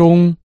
richtung